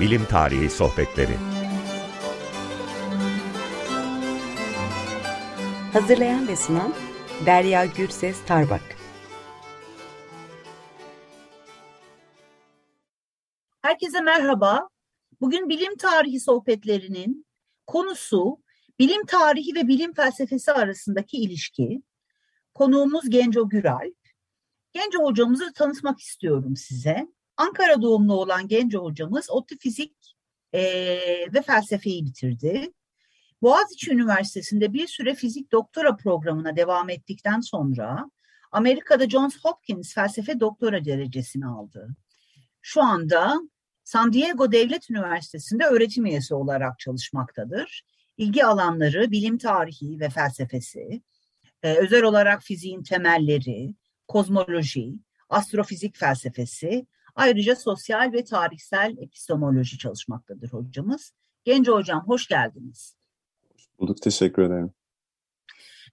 Bilim Tarihi Sohbetleri Hazırlayan ve sunan Derya Gürses Tarbak Herkese merhaba. Bugün bilim tarihi sohbetlerinin konusu bilim tarihi ve bilim felsefesi arasındaki ilişki. Konuğumuz Genco Güral. Genco hocamızı tanıtmak istiyorum size. Ankara doğumlu olan Genco hocamız ODTÜ Fizik e, ve felsefeyi bitirdi. Boğaziçi Üniversitesi'nde bir süre fizik doktora programına devam ettikten sonra Amerika'da Johns Hopkins felsefe doktora derecesini aldı. Şu anda San Diego Devlet Üniversitesi'nde öğretim üyesi olarak çalışmaktadır. İlgi alanları bilim tarihi ve felsefesi, ee, özel olarak fiziğin temelleri, kozmoloji, astrofizik felsefesi, ayrıca sosyal ve tarihsel epistemoloji çalışmaktadır hocamız. Genco hocam hoş geldiniz. Bulduk, teşekkür ederim.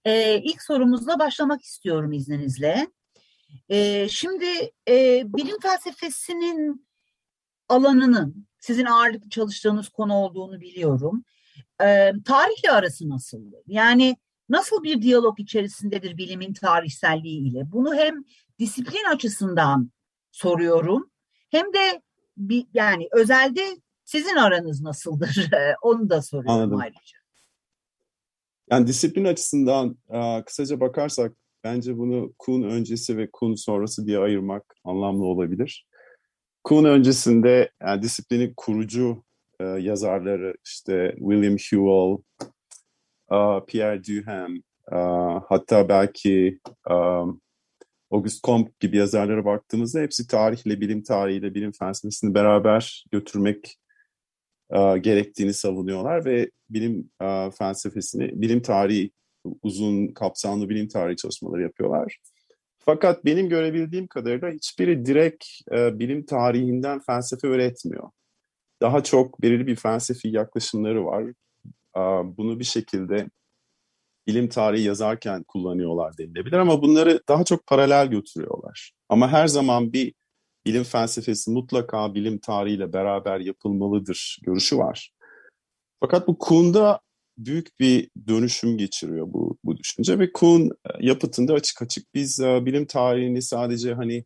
Ee, ilk sorumuzla başlamak istiyorum izninizle. Ee, şimdi e, bilim felsefesinin alanının sizin ağırlıklı çalıştığınız konu olduğunu biliyorum. Ee, tarihle arası nasıl? Yani nasıl bir diyalog içerisindedir bilimin tarihselliği ile? Bunu hem disiplin açısından soruyorum hem de bir, yani özelde sizin aranız nasıldır? Onu da soruyorum Anladım. ayrıca. Yani disiplin açısından kısaca bakarsak bence bunu Kuhn öncesi ve Kuhn sonrası diye ayırmak anlamlı olabilir. Kuhn öncesinde yani disiplinin kurucu e, yazarları işte William Whewell, uh, Pierre Duhem, uh, hatta belki um, Auguste Comte gibi yazarlara baktığımızda hepsi tarihle, bilim tarihiyle, bilim felsefesini beraber götürmek uh, gerektiğini savunuyorlar ve bilim uh, felsefesini, bilim tarihi, uzun kapsamlı bilim tarihi çalışmaları yapıyorlar. Fakat benim görebildiğim kadarıyla hiçbiri direkt e, bilim tarihinden felsefe öğretmiyor. Daha çok belirli bir felsefi yaklaşımları var. E, bunu bir şekilde bilim tarihi yazarken kullanıyorlar denilebilir ama bunları daha çok paralel götürüyorlar. Ama her zaman bir bilim felsefesi mutlaka bilim tarihiyle beraber yapılmalıdır görüşü var. Fakat bu Kuhn'da büyük bir dönüşüm geçiriyor bu, bu düşünce ve Kuhn e, yapıtında açık açık biz uh, bilim tarihini sadece hani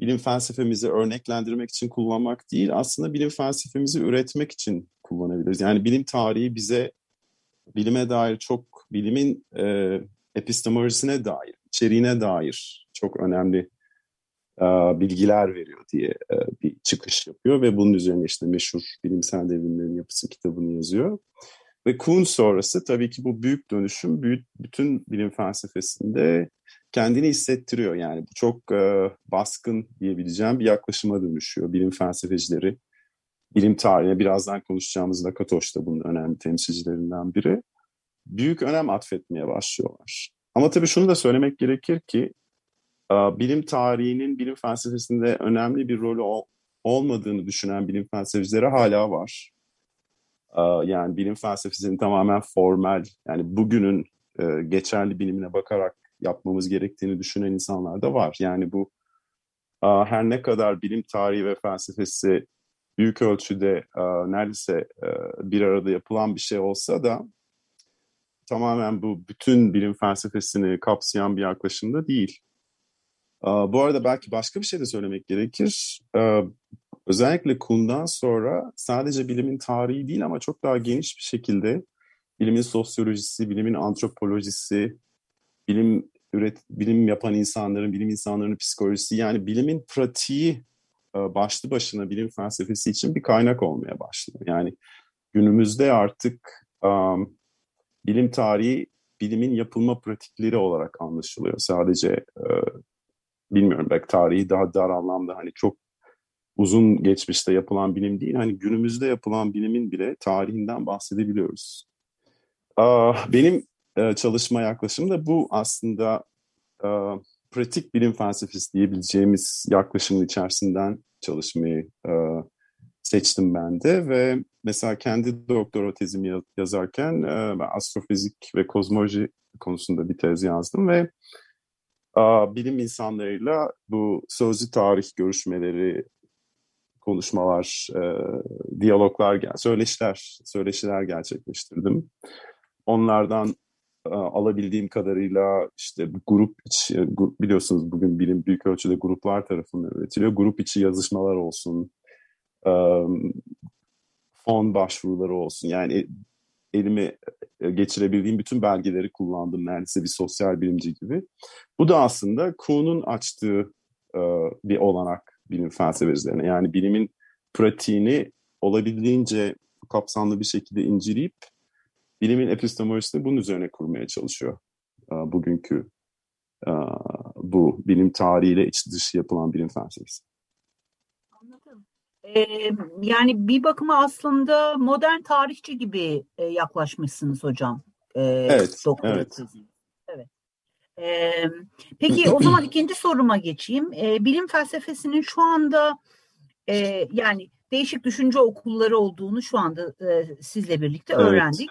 bilim felsefemizi örneklendirmek için kullanmak değil aslında bilim felsefemizi üretmek için kullanabiliriz. Yani bilim tarihi bize bilime dair çok bilimin e, epistemolojisine dair, içeriğine dair çok önemli e, bilgiler veriyor diye e, bir çıkış yapıyor ve bunun üzerine işte meşhur bilimsel devrimlerin yapısı kitabını yazıyor. Ve Kuhn sonrası tabii ki bu büyük dönüşüm büyük, bütün bilim felsefesinde kendini hissettiriyor. Yani bu çok e, baskın diyebileceğim bir yaklaşıma dönüşüyor. Bilim felsefecileri, bilim tarihine birazdan konuşacağımız Lakatoş da bunun önemli temsilcilerinden biri. Büyük önem atfetmeye başlıyorlar. Ama tabii şunu da söylemek gerekir ki e, bilim tarihinin bilim felsefesinde önemli bir rolü ol, olmadığını düşünen bilim felsefecileri hala var. Yani bilim felsefesinin tamamen formel, yani bugünün e, geçerli bilimine bakarak yapmamız gerektiğini düşünen insanlar da var. Yani bu her ne kadar bilim tarihi ve felsefesi büyük ölçüde neredeyse e, bir arada yapılan bir şey olsa da tamamen bu bütün bilim felsefesini kapsayan bir yaklaşımda değil. Bu arada belki başka bir şey de söylemek gerekir. Özellikle Kuhn'dan sonra sadece bilimin tarihi değil ama çok daha geniş bir şekilde bilimin sosyolojisi, bilimin antropolojisi, bilim üret bilim yapan insanların, bilim insanlarının psikolojisi yani bilimin pratiği başlı başına bilim felsefesi için bir kaynak olmaya başlıyor. Yani günümüzde artık um, bilim tarihi bilimin yapılma pratikleri olarak anlaşılıyor. Sadece uh, bilmiyorum belki tarihi daha dar anlamda hani çok uzun geçmişte yapılan bilim değil, hani günümüzde yapılan bilimin bile tarihinden bahsedebiliyoruz. Benim e, çalışma yaklaşımım da bu aslında e, pratik bilim felsefesi diyebileceğimiz yaklaşımın içerisinden çalışmayı e, seçtim ben de ve mesela kendi doktora tezimi yazarken astrofizik ve kozmoloji konusunda bir tez yazdım ve bilim insanlarıyla bu sözlü tarih görüşmeleri konuşmalar, diyaloglar, söyleşiler, söyleşiler gerçekleştirdim. Onlardan alabildiğim kadarıyla işte grup içi, biliyorsunuz bugün bilim büyük ölçüde gruplar tarafından üretiliyor. Grup içi yazışmalar olsun, fon başvuruları olsun. Yani elime e, geçirebildiğim bütün belgeleri kullandım neredeyse bir sosyal bilimci gibi. Bu da aslında Kuhn'un açtığı bir olanak bilim felsefecilerine. Yani bilimin pratiğini olabildiğince kapsamlı bir şekilde inceleyip bilimin epistemolojisini bunun üzerine kurmaya çalışıyor. Bugünkü bu bilim tarihiyle iç dışı yapılan bilim felsefesi. Yani bir bakıma aslında modern tarihçi gibi e, yaklaşmışsınız hocam. Ee, evet, evet. Evet. Ee, peki o zaman ikinci soruma geçeyim. Ee, bilim felsefesinin şu anda e, yani değişik düşünce okulları olduğunu şu anda e, sizle birlikte evet. öğrendik.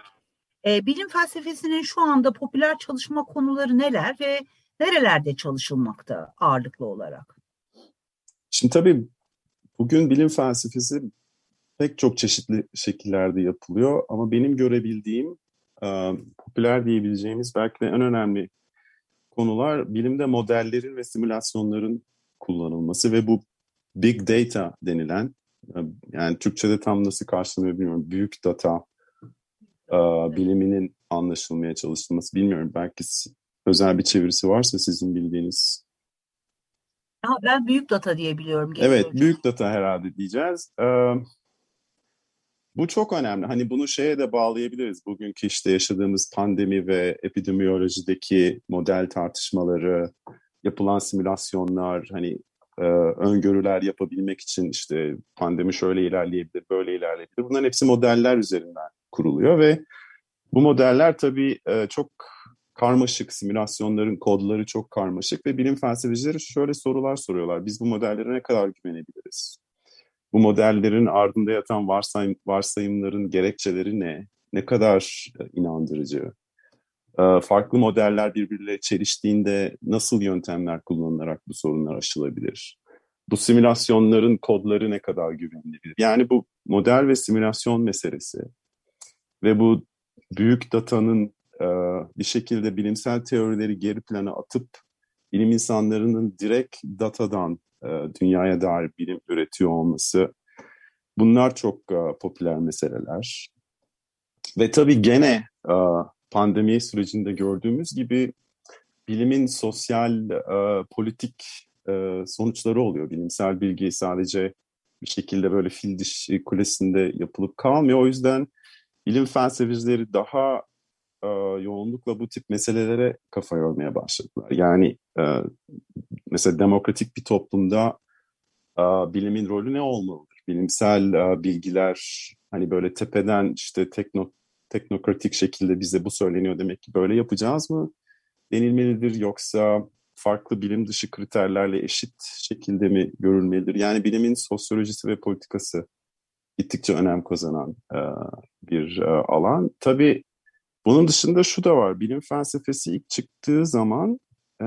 E, bilim felsefesinin şu anda popüler çalışma konuları neler ve nerelerde çalışılmakta ağırlıklı olarak? Şimdi tabii bugün bilim felsefesi pek çok çeşitli şekillerde yapılıyor ama benim görebildiğim e, popüler diyebileceğimiz belki de en önemli konular bilimde modellerin ve simülasyonların kullanılması ve bu big data denilen yani Türkçe'de tam nasıl karşılanıyor bilmiyorum. Büyük data e, biliminin anlaşılmaya çalışılması bilmiyorum. Belki özel bir çevirisi varsa sizin bildiğiniz. Ha, ben büyük data diye biliyorum. Evet, hocam. büyük data herhalde diyeceğiz. Ee, bu çok önemli. Hani bunu şeye de bağlayabiliriz. Bugünkü işte yaşadığımız pandemi ve epidemiyolojideki model tartışmaları, yapılan simülasyonlar, hani e, öngörüler yapabilmek için işte pandemi şöyle ilerleyebilir, böyle ilerleyebilir. Bunların hepsi modeller üzerinden kuruluyor ve bu modeller tabii e, çok karmaşık, simülasyonların kodları çok karmaşık ve bilim felsefecileri şöyle sorular soruyorlar. Biz bu modellere ne kadar güvenebiliriz? Bu modellerin ardında yatan varsayım, varsayımların gerekçeleri ne? Ne kadar e, inandırıcı? E, farklı modeller birbirleriyle çeliştiğinde nasıl yöntemler kullanılarak bu sorunlar aşılabilir? Bu simülasyonların kodları ne kadar güvenilebilir? Yani bu model ve simülasyon meselesi ve bu büyük datanın e, bir şekilde bilimsel teorileri geri plana atıp bilim insanlarının direkt datadan dünyaya dair bilim üretiyor olması bunlar çok popüler meseleler. Ve tabii gene pandemi sürecinde gördüğümüz gibi bilimin sosyal, e, politik e, sonuçları oluyor. Bilimsel bilgi sadece bir şekilde böyle fil dişi kulesinde yapılıp kalmıyor. O yüzden bilim felsefecileri daha e, yoğunlukla bu tip meselelere kafa yormaya başladılar. Yani e, mesela demokratik bir toplumda e, bilimin rolü ne olmalıdır? Bilimsel e, bilgiler hani böyle tepeden işte tekno teknokratik şekilde bize bu söyleniyor demek ki böyle yapacağız mı denilmelidir yoksa farklı bilim dışı kriterlerle eşit şekilde mi görülmelidir? Yani bilimin sosyolojisi ve politikası gittikçe önem kazanan e, bir e, alan. Tabii bunun dışında şu da var. Bilim felsefesi ilk çıktığı zaman e,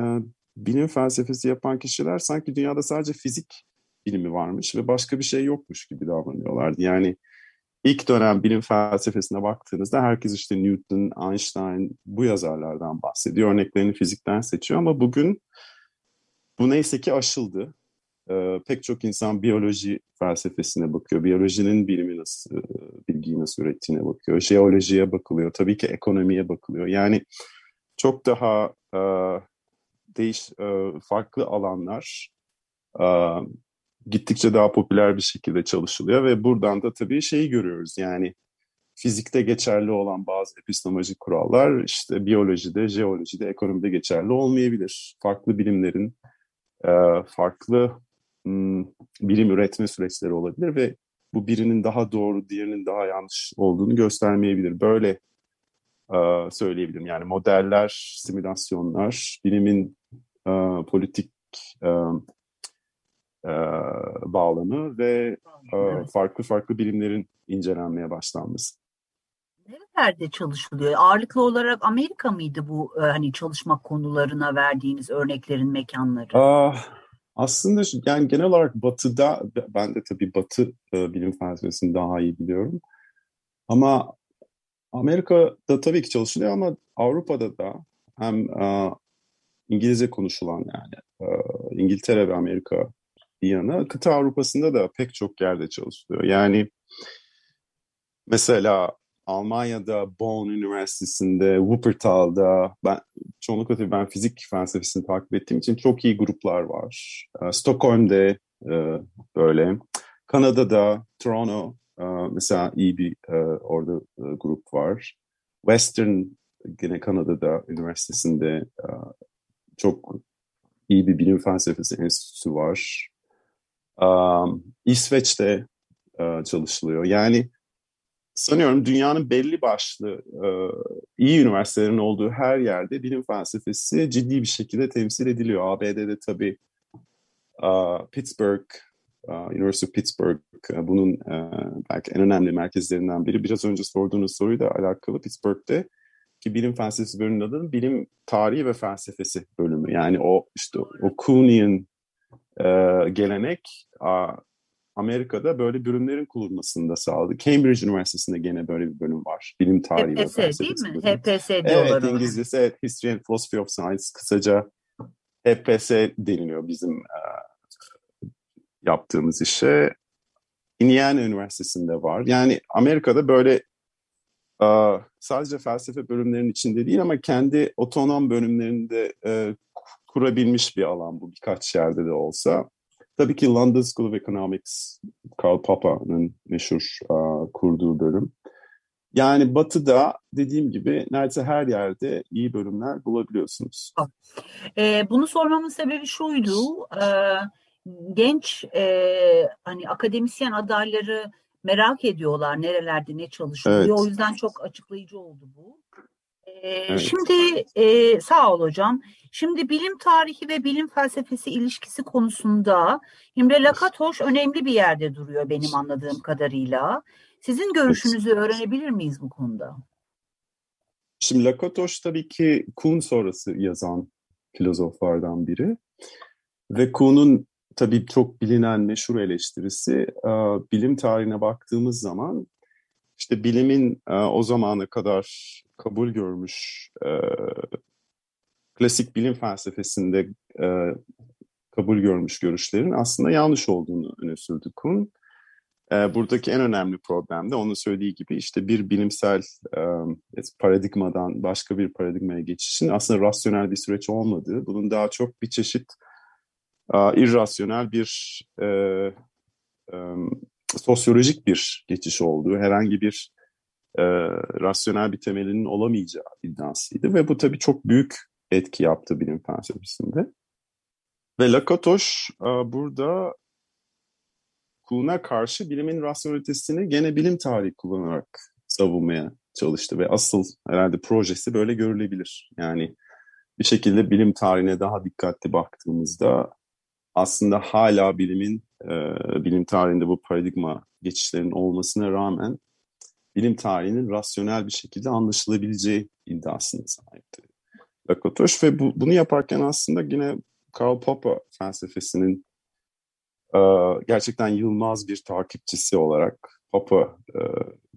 bilim felsefesi yapan kişiler sanki dünyada sadece fizik bilimi varmış ve başka bir şey yokmuş gibi davranıyorlardı. Yani ilk dönem bilim felsefesine baktığınızda herkes işte Newton, Einstein bu yazarlardan bahsediyor. Örneklerini fizikten seçiyor ama bugün bu neyse ki aşıldı. Ee, pek çok insan biyoloji felsefesine bakıyor. Biyolojinin bilimi nasıl, e, bilgiyi nasıl ürettiğine bakıyor. Jeolojiye bakılıyor. Tabii ki ekonomiye bakılıyor. Yani çok daha e, değiş e, farklı alanlar e, gittikçe daha popüler bir şekilde çalışılıyor ve buradan da tabii şeyi görüyoruz yani fizikte geçerli olan bazı epistemolojik kurallar işte biyolojide, jeolojide, ekonomide geçerli olmayabilir. Farklı bilimlerin e, farklı bilim üretme süreçleri olabilir ve bu birinin daha doğru, diğerinin daha yanlış olduğunu göstermeyebilir. Böyle söyleyebilirim. Yani modeller, simülasyonlar, bilimin politik e, bağlamı ve e, farklı farklı bilimlerin incelenmeye başlanması. Nerelerde çalışılıyor? Ağırlıklı olarak Amerika mıydı bu e, hani çalışma konularına verdiğiniz örneklerin mekanları? Ah, Aslında yani genel olarak Batı'da, ben de tabii Batı e, bilim felsefesini daha iyi biliyorum. Ama Amerika'da tabii ki çalışılıyor ama Avrupa'da da hem e, İngilizce konuşulan yani e, İngiltere ve Amerika bir yana kıta Avrupa'sında da pek çok yerde çalışılıyor. Yani mesela Almanya'da Bonn Üniversitesi'nde, Wuppertal'da ben çoğunlukla tabii ben fizik felsefesini takip ettiğim için çok iyi gruplar var. E, Stockholm'de e, böyle. Kanada'da, Toronto e, mesela iyi bir e, orada e, grup var. Western yine Kanada'da üniversitesinde e, çok iyi bir bilim felsefesi enstitüsü var. Um, İsveç'te uh, çalışılıyor. Yani sanıyorum dünyanın belli başlı uh, iyi üniversitelerin olduğu her yerde bilim felsefesi ciddi bir şekilde temsil ediliyor. ABD'de tabii uh, Pittsburgh, uh, University of Pittsburgh bunun belki en önemli merkezlerinden biri. Biraz önce sorduğunuz soruyla alakalı Pittsburgh'te ki bilim felsefesi bölümünün adının bilim tarihi ve felsefesi bölümü. Yani o işte o Kuhnian e, gelenek a, Amerika'da böyle bölümlerin kurulmasını da sağladı. Cambridge Üniversitesi'nde gene böyle bir bölüm var. Bilim tarihi HPS, ve felsefesi değil mi? Bölümü. HPS diyorlar. Evet İngilizcesi evet, History and Philosophy of Science kısaca HPS deniliyor bizim e, yaptığımız işe. Indiana Üniversitesi'nde var. Yani Amerika'da böyle sadece felsefe bölümlerinin içinde değil ama kendi otonom bölümlerinde e, kurabilmiş bir alan bu birkaç yerde de olsa. Tabii ki London School of Economics, Karl Popper'ın meşhur uh, kurduğu bölüm. Yani batıda dediğim gibi neredeyse her yerde iyi bölümler bulabiliyorsunuz. E, bunu sormamın sebebi şuydu. E, genç e, hani akademisyen adayları merak ediyorlar nerelerde ne çalışılıyor. Evet. O yüzden çok açıklayıcı oldu bu. Ee, evet. Şimdi e, sağ ol hocam. Şimdi bilim tarihi ve bilim felsefesi ilişkisi konusunda İmre Lakatoş önemli bir yerde duruyor benim anladığım kadarıyla. Sizin görüşünüzü öğrenebilir miyiz bu konuda? Şimdi Lakatoş tabii ki Kuhn sonrası yazan filozoflardan biri. Ve Kuhn'un tabii çok bilinen meşhur eleştirisi bilim tarihine baktığımız zaman işte bilimin o zamana kadar kabul görmüş klasik bilim felsefesinde kabul görmüş görüşlerin aslında yanlış olduğunu öne sürdü Kuhn. Buradaki en önemli problem de onun söylediği gibi işte bir bilimsel paradigmadan başka bir paradigmaya geçişin aslında rasyonel bir süreç olmadığı, bunun daha çok bir çeşit irrasyonel bir e, e, sosyolojik bir geçiş olduğu, herhangi bir e, rasyonel bir temelinin olamayacağı iddiasıydı. Ve bu tabii çok büyük etki yaptı bilim felsefesinde. Ve Lakatoş e, burada Kuhn'a karşı bilimin rasyonelitesini gene bilim tarihi kullanarak savunmaya çalıştı ve asıl herhalde projesi böyle görülebilir. Yani bir şekilde bilim tarihine daha dikkatli baktığımızda aslında hala bilimin, e, bilim tarihinde bu paradigma geçişlerinin olmasına rağmen bilim tarihinin rasyonel bir şekilde anlaşılabileceği iddiasına sahipti. Lakatoş ve bu, bunu yaparken aslında yine Karl Popper felsefesinin e, gerçekten yılmaz bir takipçisi olarak Popper e,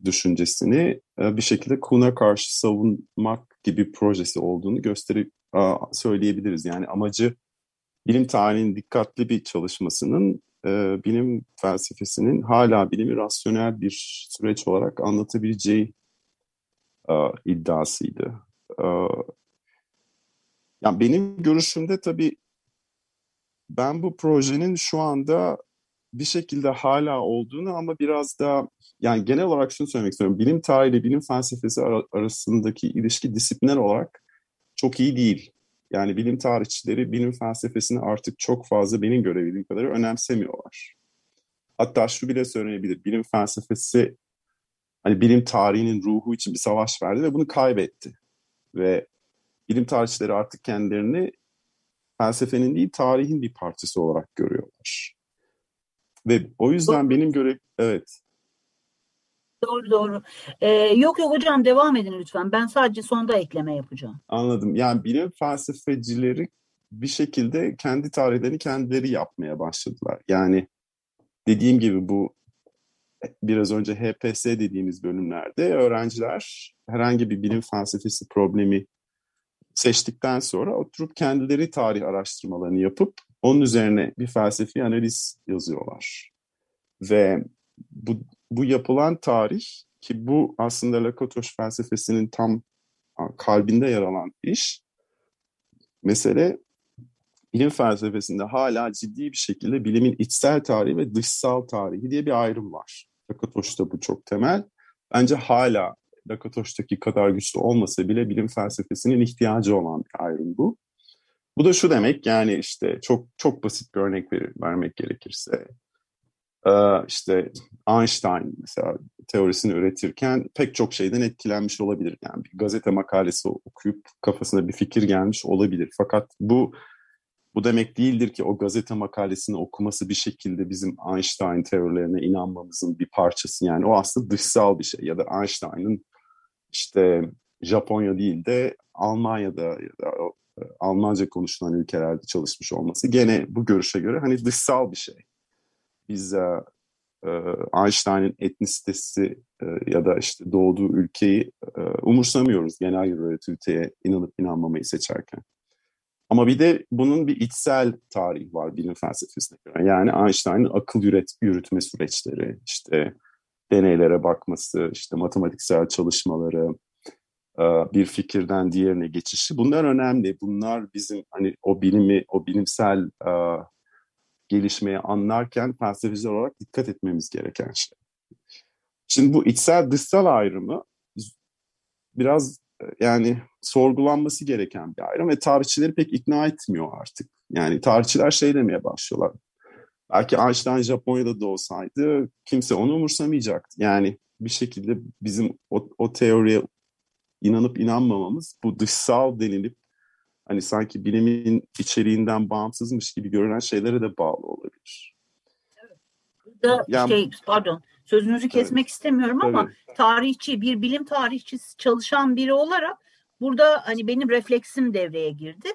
düşüncesini e, bir şekilde Kuhn'a karşı savunmak gibi projesi olduğunu gösterip e, söyleyebiliriz. Yani amacı bilim tarihinin dikkatli bir çalışmasının e, bilim felsefesinin hala bilimi rasyonel bir süreç olarak anlatabileceği e, iddiasıydı. E, yani benim görüşümde tabii ben bu projenin şu anda bir şekilde hala olduğunu ama biraz da yani genel olarak şunu söylemek istiyorum. Bilim tarihi bilim felsefesi arasındaki ilişki disipliner olarak çok iyi değil. Yani bilim tarihçileri bilim felsefesini artık çok fazla benim görebildiğim kadar önemsemiyorlar. Hatta şu bile söylenebilir. Bilim felsefesi hani bilim tarihinin ruhu için bir savaş verdi ve bunu kaybetti. Ve bilim tarihçileri artık kendilerini felsefenin değil tarihin bir parçası olarak görüyorlar. Ve o yüzden benim göre evet Doğru doğru. Ee, yok yok hocam devam edin lütfen. Ben sadece sonda ekleme yapacağım. Anladım. Yani bilim felsefecileri bir şekilde kendi tarihlerini kendileri yapmaya başladılar. Yani dediğim gibi bu biraz önce HPS dediğimiz bölümlerde öğrenciler herhangi bir bilim felsefesi problemi seçtikten sonra oturup kendileri tarih araştırmalarını yapıp onun üzerine bir felsefi analiz yazıyorlar. Ve bu, bu yapılan tarih ki bu aslında Lakatoş felsefesinin tam kalbinde yer alan iş. Mesele bilim felsefesinde hala ciddi bir şekilde bilimin içsel tarihi ve dışsal tarihi diye bir ayrım var. Lakatoş'ta bu çok temel. Bence hala Lakatoş'taki kadar güçlü olmasa bile bilim felsefesinin ihtiyacı olan bir ayrım bu. Bu da şu demek yani işte çok çok basit bir örnek ver, vermek gerekirse işte Einstein mesela teorisini üretirken pek çok şeyden etkilenmiş olabilir. Yani bir gazete makalesi okuyup kafasına bir fikir gelmiş olabilir. Fakat bu bu demek değildir ki o gazete makalesini okuması bir şekilde bizim Einstein teorilerine inanmamızın bir parçası. Yani o aslında dışsal bir şey. Ya da Einstein'ın işte Japonya değil de Almanya'da ya da e, Almanca konuşulan ülkelerde çalışmış olması gene bu görüşe göre hani dışsal bir şey. Biz e, e, Einstein'ın etnisitesi e, ya da işte doğduğu ülkeyi e, umursamıyoruz genel relativiteye inanıp inanmamayı seçerken. Ama bir de bunun bir içsel tarihi var bilim felsefesine göre. Yani Einstein'ın akıl yürüt, yürütme süreçleri, işte deneylere bakması, işte matematiksel çalışmaları, e, bir fikirden diğerine geçişi. Bunlar önemli. Bunlar bizim hani o bilimi, o bilimsel e, gelişmeyi anlarken felsefeciler olarak dikkat etmemiz gereken şey. Şimdi bu içsel dışsal ayrımı biraz e, yani sorgulanması gereken bir ayrım ve tarihçileri pek ikna etmiyor artık. Yani tarihçiler şey demeye başlıyorlar. Belki Einstein Japonya'da da olsaydı kimse onu umursamayacaktı. Yani bir şekilde bizim o, o teoriye inanıp inanmamamız bu dışsal denilip hani sanki bilimin içeriğinden bağımsızmış gibi görünen şeylere de bağlı olabilir. Burada yani, şey pardon sözünüzü kesmek evet. istemiyorum ama Tabii. tarihçi bir bilim tarihçisi çalışan biri olarak burada hani benim refleksim devreye girdi.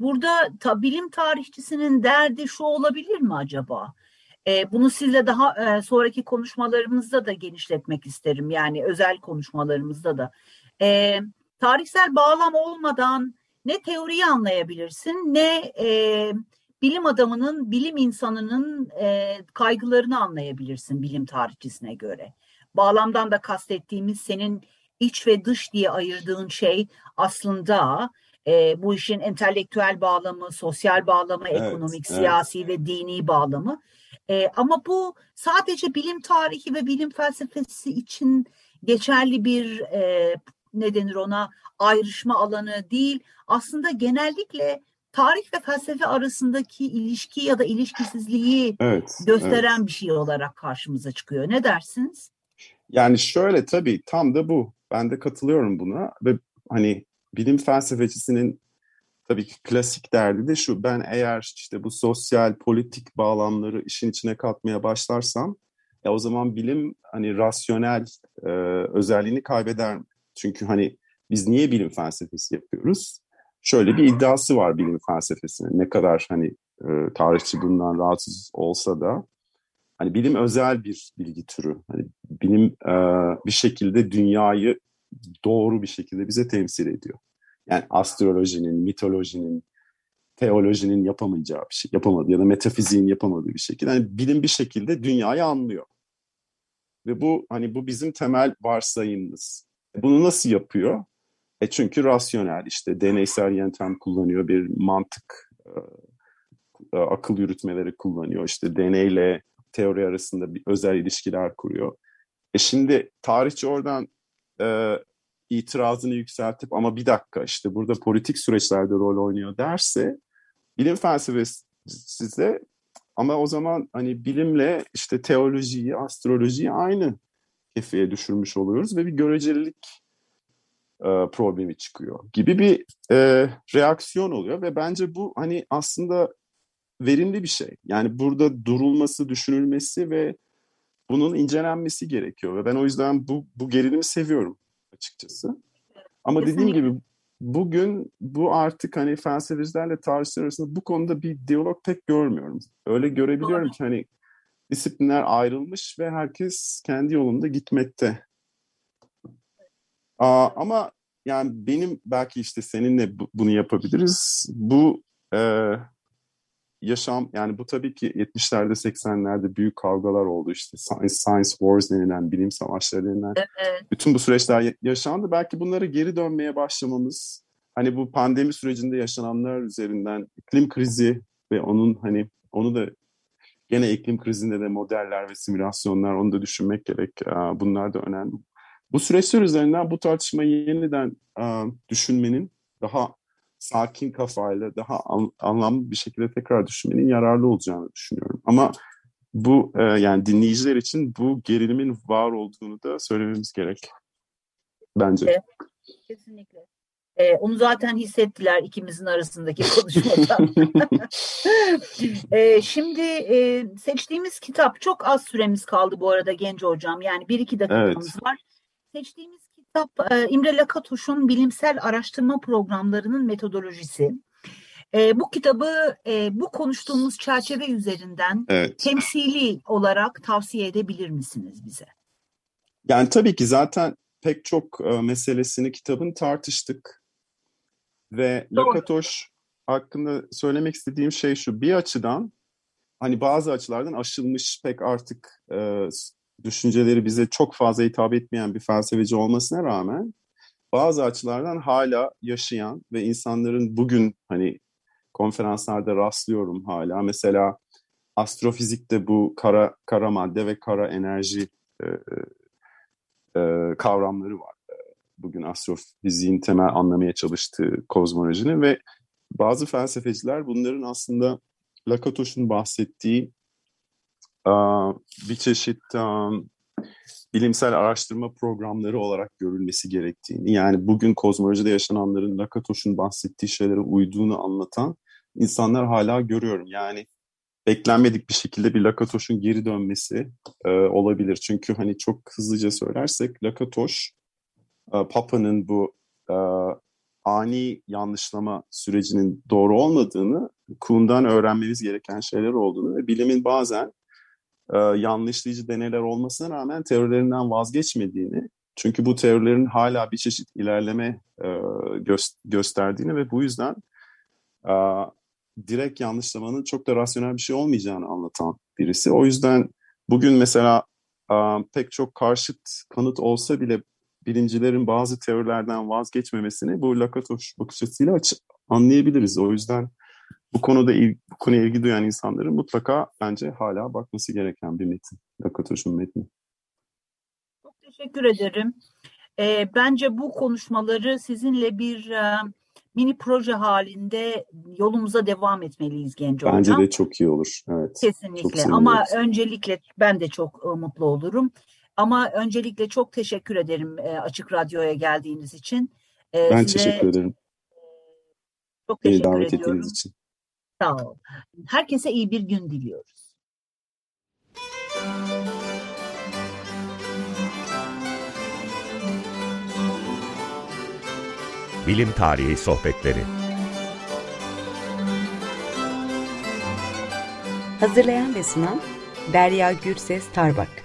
Burada ta, bilim tarihçisinin derdi şu olabilir mi acaba? E, bunu sizle daha e, sonraki konuşmalarımızda da genişletmek isterim. Yani özel konuşmalarımızda da. E, tarihsel bağlam olmadan ne teoriyi anlayabilirsin ne e, bilim adamının, bilim insanının e, kaygılarını anlayabilirsin bilim tarihçisine göre. Bağlamdan da kastettiğimiz senin iç ve dış diye ayırdığın şey aslında e, bu işin entelektüel bağlamı, sosyal bağlamı, evet, ekonomik, evet. siyasi ve dini bağlamı. E, ama bu sadece bilim tarihi ve bilim felsefesi için geçerli bir e, ne denir ona ayrışma alanı değil. Aslında genellikle tarih ve felsefe arasındaki ilişki ya da ilişkisizliği evet, gösteren evet. bir şey olarak karşımıza çıkıyor. Ne dersiniz? Yani şöyle tabii tam da bu. Ben de katılıyorum buna ve hani bilim felsefecisinin tabii ki klasik derdi de şu. Ben eğer işte bu sosyal politik bağlamları işin içine katmaya başlarsam ya o zaman bilim hani rasyonel e, özelliğini kaybeder mi? Çünkü hani biz niye bilim felsefesi yapıyoruz? Şöyle bir iddiası var bilim felsefesinin. Ne kadar hani e, tarihçi bundan rahatsız olsa da hani bilim özel bir bilgi türü. Hani bilim e, bir şekilde dünyayı doğru bir şekilde bize temsil ediyor. Yani astrolojinin, mitolojinin, teolojinin yapamayacağı bir şey, yapamadı ya da metafiziğin yapamadığı bir şekilde. Yani bilim bir şekilde dünyayı anlıyor. Ve bu hani bu bizim temel varsayımımız. Bunu nasıl yapıyor? E çünkü rasyonel işte deneysel yöntem kullanıyor, bir mantık e, e, akıl yürütmeleri kullanıyor. İşte deneyle teori arasında bir özel ilişkiler kuruyor. E şimdi tarihçi oradan e, itirazını yükseltip ama bir dakika işte burada politik süreçlerde rol oynuyor derse bilim felsefesi size ama o zaman hani bilimle işte teolojiyi, astrolojiyi aynı kefeye düşürmüş oluyoruz ve bir görecelilik e, problemi çıkıyor gibi bir e, reaksiyon oluyor ve bence bu hani aslında verimli bir şey. Yani burada durulması, düşünülmesi ve bunun incelenmesi gerekiyor ve ben o yüzden bu bu gerilimi seviyorum açıkçası. Ama Kesinlikle. dediğim gibi bugün bu artık hani felsefecilerle tarihçiler arasında bu konuda bir diyalog pek görmüyorum. Öyle görebiliyorum ki hani disiplinler ayrılmış ve herkes kendi yolunda gitmekte. Aa, ama yani benim belki işte seninle bu, bunu yapabiliriz. Bu e, yaşam yani bu tabii ki 70'lerde 80'lerde büyük kavgalar oldu işte science, science wars denilen bilim savaşları denilen evet. bütün bu süreçler yaşandı. Belki bunlara geri dönmeye başlamamız hani bu pandemi sürecinde yaşananlar üzerinden iklim krizi ve onun hani onu da gene iklim krizinde de modeller ve simülasyonlar onu da düşünmek gerek. Bunlar da önemli. Bu süreçler üzerinden bu tartışmayı yeniden düşünmenin daha sakin kafayla daha an, anlamlı bir şekilde tekrar düşünmenin yararlı olacağını düşünüyorum. Ama bu e, yani dinleyiciler için bu gerilimin var olduğunu da söylememiz gerek bence. Kesinlikle. Ee, onu zaten hissettiler ikimizin arasındaki konuşmada. ee, şimdi e, seçtiğimiz kitap çok az süremiz kaldı bu arada Genç Hocam. Yani bir iki dakikamız evet. var. Seçtiğimiz kitap e, İmre Lakatoş'un bilimsel araştırma programlarının metodolojisi. E, bu kitabı e, bu konuştuğumuz çerçeve üzerinden evet. temsili olarak tavsiye edebilir misiniz bize? Yani tabii ki zaten pek çok e, meselesini kitabın tartıştık ve Doğru. Lakatoş hakkında söylemek istediğim şey şu bir açıdan hani bazı açılardan aşılmış pek artık e, düşünceleri bize çok fazla hitap etmeyen bir felsefeci olmasına rağmen bazı açılardan hala yaşayan ve insanların bugün hani konferanslarda rastlıyorum hala. Mesela astrofizikte bu kara kara madde ve kara enerji e, e, kavramları var. Bugün astrofiziğin temel anlamaya çalıştığı kozmolojinin ve bazı felsefeciler bunların aslında Lakatos'un bahsettiği bir çeşit bilimsel araştırma programları olarak görülmesi gerektiğini, yani bugün kozmolojide yaşananların Lakatos'un bahsettiği şeylere uyduğunu anlatan insanlar hala görüyorum. Yani beklenmedik bir şekilde bir Lakatoş'un geri dönmesi e, olabilir. Çünkü hani çok hızlıca söylersek Lakatoş, Papa'nın bu e, ani yanlışlama sürecinin doğru olmadığını, Kuhn'dan öğrenmemiz gereken şeyler olduğunu ve bilimin bazen e, yanlışlayıcı deneyler olmasına rağmen teorilerinden vazgeçmediğini, çünkü bu teorilerin hala bir çeşit ilerleme e, gö- gösterdiğini ve bu yüzden e, direkt yanlışlamanın çok da rasyonel bir şey olmayacağını anlatan birisi. O yüzden bugün mesela e, pek çok karşıt kanıt olsa bile bilimcilerin bazı teorilerden vazgeçmemesini bu Lakatoş bakış açısıyla anlayabiliriz. O yüzden bu konuda il, bu konuya ilgi duyan insanların mutlaka bence hala bakması gereken bir metin. Lakatoş'un metni. Çok teşekkür ederim. E, bence bu konuşmaları sizinle bir e, mini proje halinde yolumuza devam etmeliyiz genç Bence hocam. de çok iyi olur. Evet. Kesinlikle. Ama öncelikle ben de çok e, mutlu olurum. Ama öncelikle çok teşekkür ederim e, Açık Radyo'ya geldiğiniz için. E, ben size, teşekkür ederim. Çok teşekkür davet ediyorum. ettiğiniz için. Sağ ol. Herkese iyi bir gün diliyoruz. Bilim Tarihi Sohbetleri Hazırlayan ve sunan Derya Gürses Tarbak